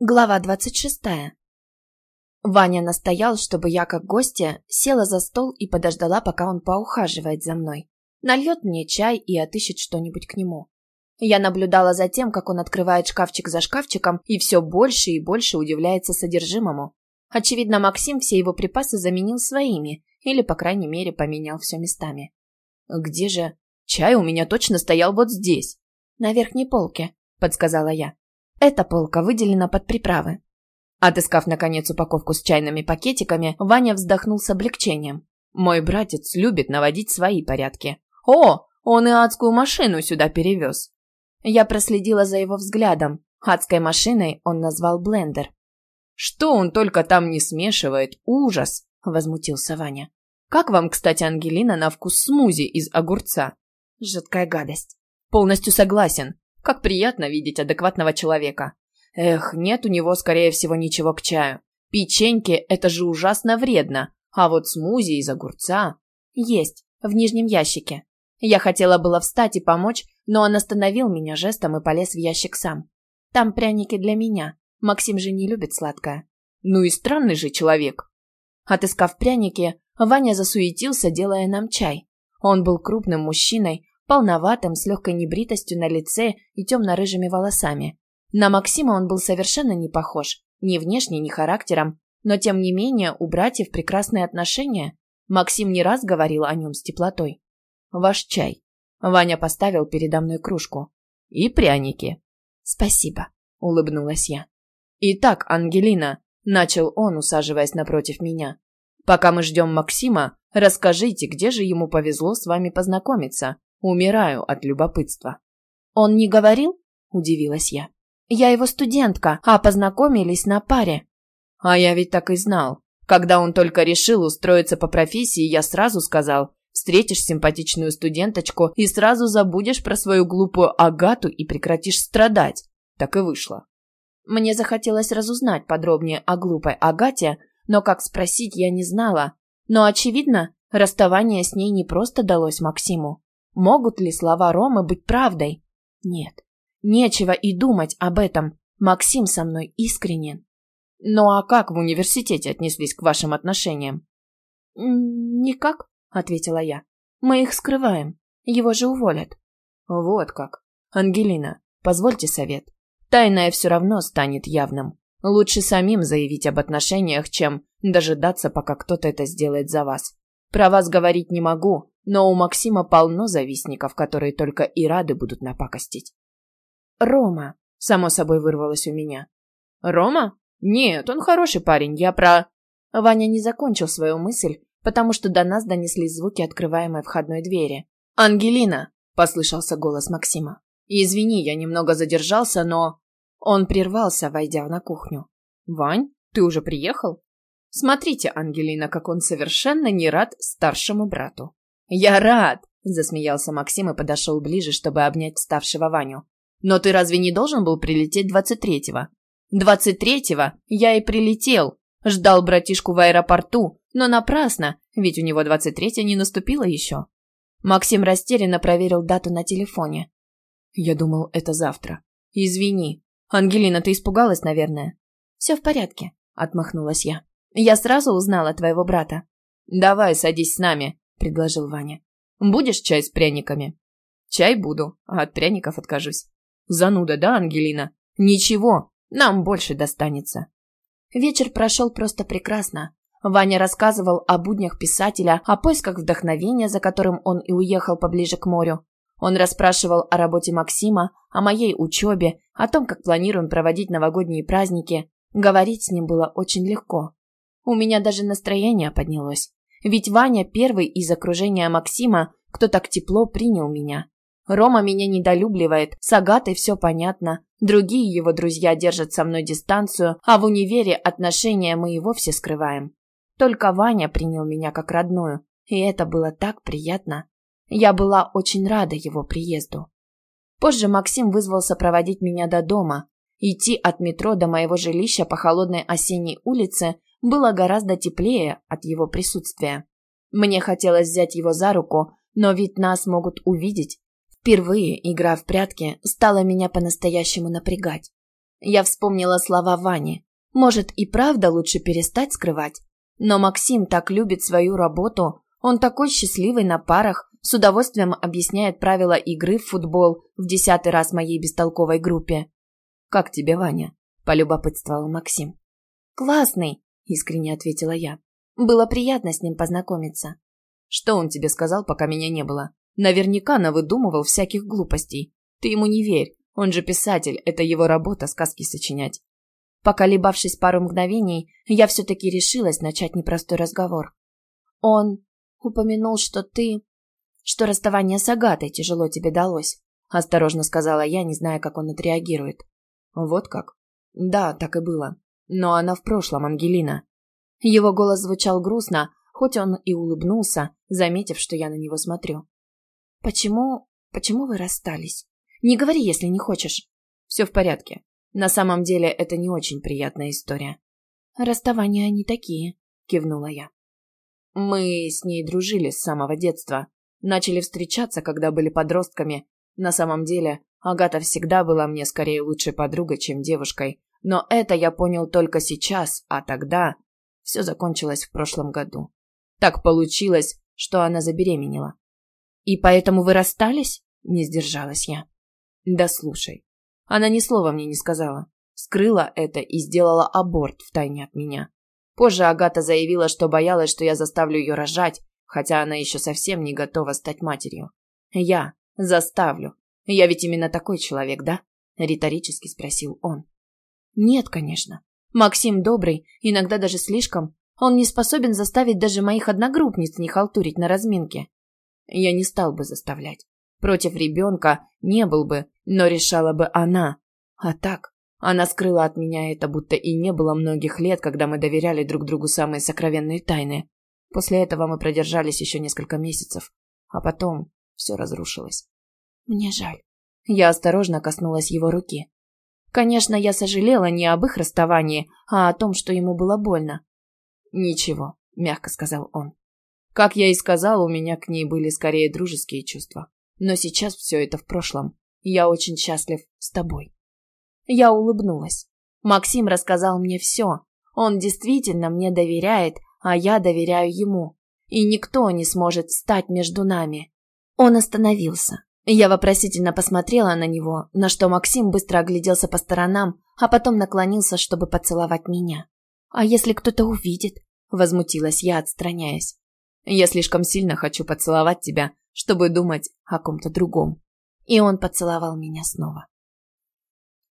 Глава двадцать шестая. Ваня настоял, чтобы я, как гостья, села за стол и подождала, пока он поухаживает за мной. Нальет мне чай и отыщет что-нибудь к нему. Я наблюдала за тем, как он открывает шкафчик за шкафчиком и все больше и больше удивляется содержимому. Очевидно, Максим все его припасы заменил своими, или, по крайней мере, поменял все местами. «Где же? Чай у меня точно стоял вот здесь». «На верхней полке», — подсказала я. Эта полка выделена под приправы. Отыскав, наконец, упаковку с чайными пакетиками, Ваня вздохнул с облегчением. «Мой братец любит наводить свои порядки. О, он и адскую машину сюда перевез!» Я проследила за его взглядом. Адской машиной он назвал блендер. «Что он только там не смешивает? Ужас!» – возмутился Ваня. «Как вам, кстати, Ангелина, на вкус смузи из огурца?» «Жуткая гадость». «Полностью согласен. Как приятно видеть адекватного человека. Эх, нет у него, скорее всего, ничего к чаю. Печеньки – это же ужасно вредно. А вот смузи из огурца... Есть, в нижнем ящике. Я хотела было встать и помочь, но он остановил меня жестом и полез в ящик сам. Там пряники для меня. Максим же не любит сладкое. Ну и странный же человек. Отыскав пряники, Ваня засуетился, делая нам чай. Он был крупным мужчиной, полноватым, с легкой небритостью на лице и темно-рыжими волосами. На Максима он был совершенно не похож, ни внешне, ни характером, но тем не менее у братьев прекрасные отношения. Максим не раз говорил о нем с теплотой. «Ваш чай». Ваня поставил передо мной кружку. «И пряники». «Спасибо», — улыбнулась я. «Итак, Ангелина», — начал он, усаживаясь напротив меня. «Пока мы ждем Максима, расскажите, где же ему повезло с вами познакомиться. Умираю от любопытства. Он не говорил? Удивилась я. Я его студентка, а познакомились на паре. А я ведь так и знал. Когда он только решил устроиться по профессии, я сразу сказал, встретишь симпатичную студенточку и сразу забудешь про свою глупую Агату и прекратишь страдать. Так и вышло. Мне захотелось разузнать подробнее о глупой Агате, но как спросить я не знала. Но, очевидно, расставание с ней не просто далось Максиму. Могут ли слова Ромы быть правдой? Нет. Нечего и думать об этом. Максим со мной искренен. Ну а как в университете отнеслись к вашим отношениям? Никак, ответила я. Мы их скрываем. Его же уволят. Вот как. Ангелина, позвольте совет. Тайное все равно станет явным. Лучше самим заявить об отношениях, чем дожидаться, пока кто-то это сделает за вас. Про вас говорить не могу, но у Максима полно завистников, которые только и рады будут напакостить. «Рома», — само собой вырвалось у меня. «Рома? Нет, он хороший парень, я про...» Ваня не закончил свою мысль, потому что до нас донеслись звуки открываемой входной двери. «Ангелина!» — послышался голос Максима. «Извини, я немного задержался, но...» Он прервался, войдя на кухню. «Вань, ты уже приехал?» «Смотрите, Ангелина, как он совершенно не рад старшему брату». «Я рад!» – засмеялся Максим и подошел ближе, чтобы обнять вставшего Ваню. «Но ты разве не должен был прилететь двадцать третьего?» «Двадцать третьего я и прилетел. Ждал братишку в аэропорту, но напрасно, ведь у него двадцать третье не наступило еще». Максим растерянно проверил дату на телефоне. «Я думал, это завтра. Извини. Ангелина, ты испугалась, наверное?» «Все в порядке», – отмахнулась я. «Я сразу узнала твоего брата». «Давай, садись с нами», – предложил Ваня. «Будешь чай с пряниками?» «Чай буду, а от пряников откажусь». «Зануда, да, Ангелина?» «Ничего, нам больше достанется». Вечер прошел просто прекрасно. Ваня рассказывал о буднях писателя, о поисках вдохновения, за которым он и уехал поближе к морю. Он расспрашивал о работе Максима, о моей учебе, о том, как планируем проводить новогодние праздники. Говорить с ним было очень легко. У меня даже настроение поднялось. Ведь Ваня первый из окружения Максима, кто так тепло принял меня. Рома меня недолюбливает, с Агатой все понятно, другие его друзья держат со мной дистанцию, а в универе отношения мы и вовсе скрываем. Только Ваня принял меня как родную, и это было так приятно. Я была очень рада его приезду. Позже Максим вызвался проводить меня до дома. Идти от метро до моего жилища по холодной осенней улице было гораздо теплее от его присутствия. Мне хотелось взять его за руку, но ведь нас могут увидеть. Впервые игра в прятки стала меня по-настоящему напрягать. Я вспомнила слова Вани. Может, и правда лучше перестать скрывать? Но Максим так любит свою работу, он такой счастливый на парах, с удовольствием объясняет правила игры в футбол в десятый раз моей бестолковой группе. «Как тебе, Ваня?» – полюбопытствовал Максим. «Классный», – искренне ответила я. «Было приятно с ним познакомиться». «Что он тебе сказал, пока меня не было? Наверняка навыдумывал всяких глупостей. Ты ему не верь, он же писатель, это его работа сказки сочинять». Поколебавшись пару мгновений, я все-таки решилась начать непростой разговор. «Он упомянул, что ты... что расставание с Агатой тяжело тебе далось», — осторожно сказала я, не зная, как он отреагирует. «Вот как?» «Да, так и было. Но она в прошлом, Ангелина». Его голос звучал грустно, хоть он и улыбнулся, заметив, что я на него смотрю. «Почему... почему вы расстались? Не говори, если не хочешь». «Все в порядке. На самом деле это не очень приятная история». «Расставания они такие», — кивнула я. Мы с ней дружили с самого детства. Начали встречаться, когда были подростками. На самом деле, Агата всегда была мне скорее лучшей подругой, чем девушкой. Но это я понял только сейчас, а тогда... Все закончилось в прошлом году. Так получилось, что она забеременела. «И поэтому вы расстались?» – не сдержалась я. «Да слушай. Она ни слова мне не сказала. Скрыла это и сделала аборт втайне от меня. Позже Агата заявила, что боялась, что я заставлю ее рожать, хотя она еще совсем не готова стать матерью. Я заставлю. Я ведь именно такой человек, да? Риторически спросил он. Нет, конечно. Максим добрый, иногда даже слишком. Он не способен заставить даже моих одногруппниц не халтурить на разминке. Я не стал бы заставлять. Против ребенка не был бы, но решала бы она. А так, она скрыла от меня это, будто и не было многих лет, когда мы доверяли друг другу самые сокровенные тайны. После этого мы продержались еще несколько месяцев, а потом все разрушилось. Мне жаль. Я осторожно коснулась его руки. Конечно, я сожалела не об их расставании, а о том, что ему было больно. «Ничего», — мягко сказал он. Как я и сказал, у меня к ней были скорее дружеские чувства. Но сейчас все это в прошлом. Я очень счастлив с тобой. Я улыбнулась. Максим рассказал мне все. Он действительно мне доверяет, а я доверяю ему. И никто не сможет стать между нами. Он остановился. Я вопросительно посмотрела на него, на что Максим быстро огляделся по сторонам, а потом наклонился, чтобы поцеловать меня. «А если кто-то увидит?» – возмутилась я, отстраняясь. «Я слишком сильно хочу поцеловать тебя, чтобы думать о ком-то другом». И он поцеловал меня снова.